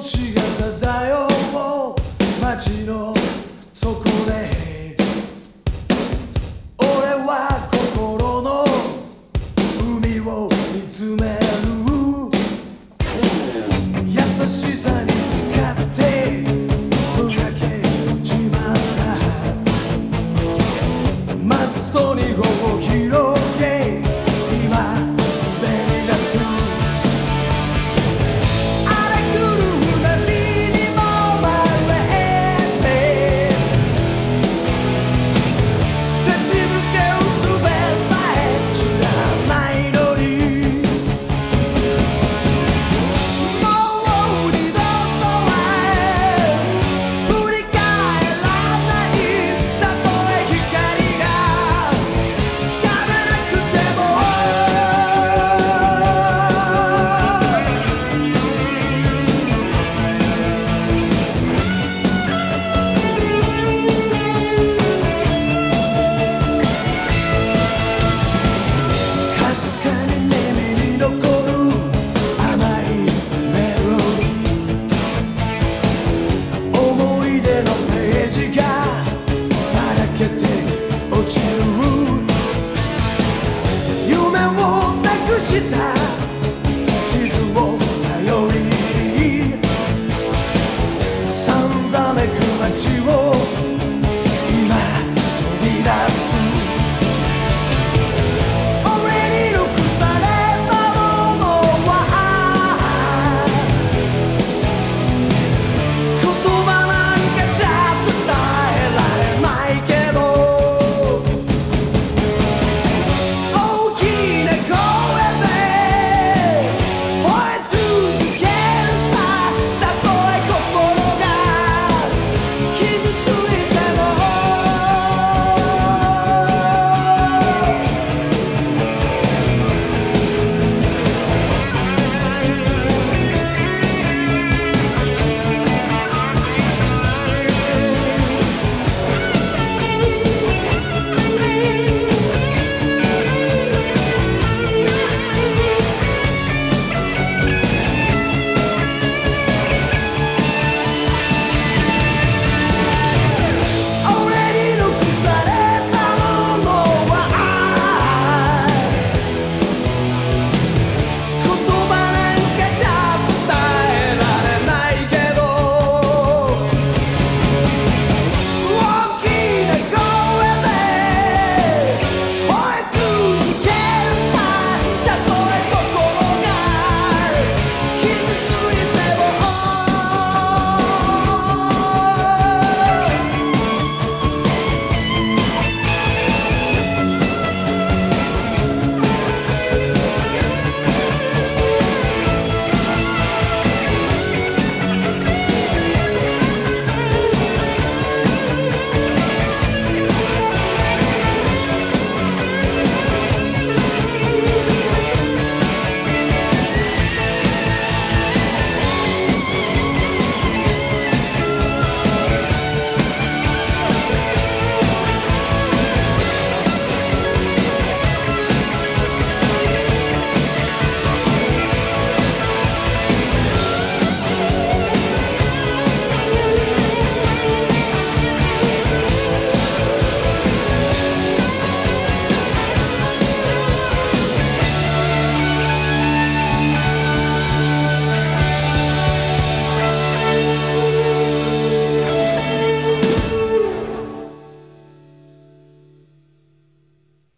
星が漂う街の cidade.